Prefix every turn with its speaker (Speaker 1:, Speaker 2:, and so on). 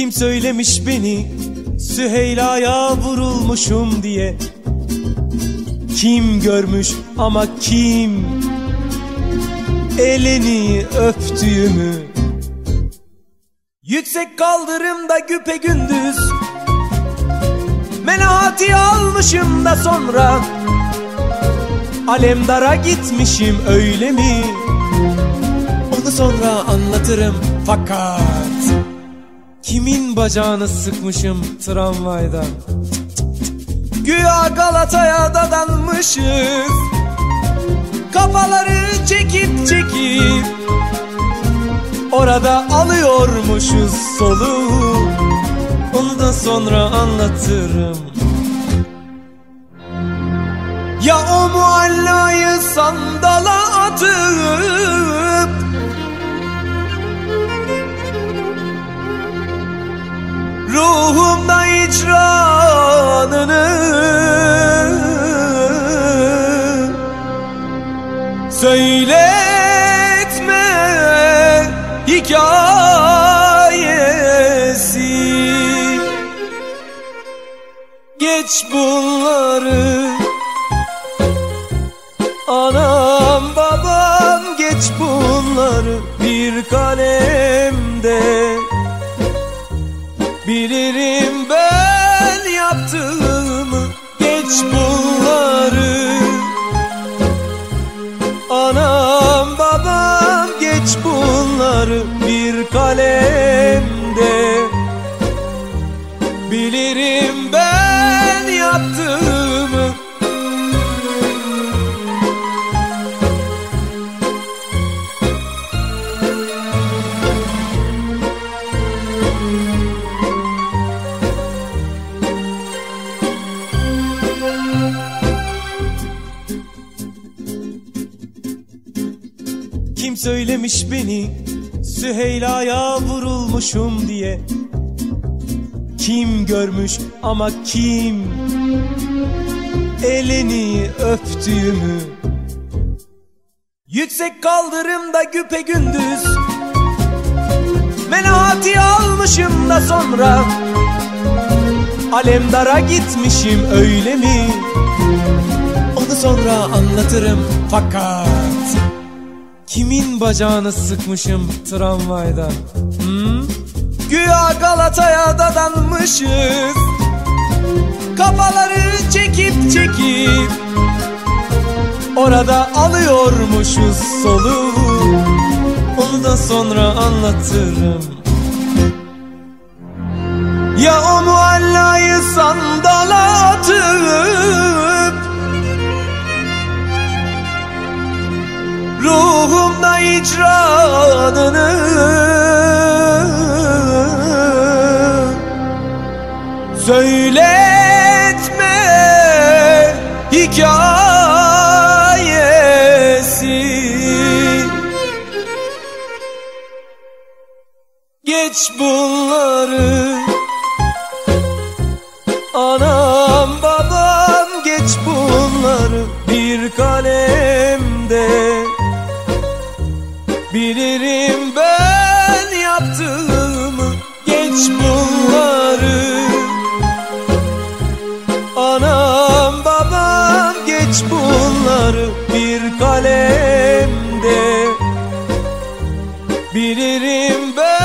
Speaker 1: Kim söylemiş beni? Süheyla'ya vurulmuşum diye. Kim görmüş ama kim? Elini öptüğümü. Yüksek kaldırımda güpe gündüz. Menahati almışım da sonra. Alemdara gitmişim öyle mi? Onu sonra anlatırım fakat Kimin bacağını sıkmışım tramvayda? Güya Galata'ya dadanmışız. Kafaları çekip çekip Orada alıyormuşuz soluğu Onu da sonra anlatırım. Ya o muallayı sandala atıp hikayesi. Geç bunları. Anam babam geç bunları bir kalemde. Bilirim ben yaptığımı geç bunları. Anam babam geç bunları kalemde. Bilirim ben yaptığımı. Kim söylemiş beni Süheyla'ya vurulmuşum diye. Kim görmüş ama kim? Elini öptüğümü. Yüksek kaldırımda güpe gündüz. Menahati almışım da sonra. Alemdara gitmişim öyle mi? Onu sonra anlatırım fakat Kimin bacağını sıkmışım tramvayda? Hmm? Güya Galata'ya dadanmışız. Kafaları çekip çekip Orada alıyormuşuz soluğu Onu da sonra anlatırım. Ya o muallayı sandala atıp Ruhumda icranını Söyletme hikayesi. Geç bunları. Anam babam geç bunları. Bir kalemde Bilirim ben yaptığımı geç bunları. Anam babam geç bunları bir kalemde. Bilirim ben